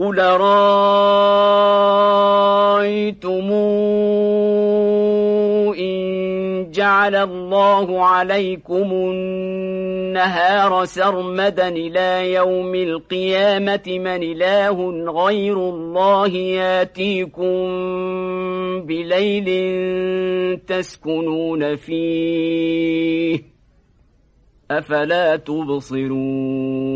قل رأيتم إن جعل الله عليكم النهار سرمدا إلى يوم القيامة من إله غير الله ياتيكم بليل تسكنون فيه أفلا تبصرون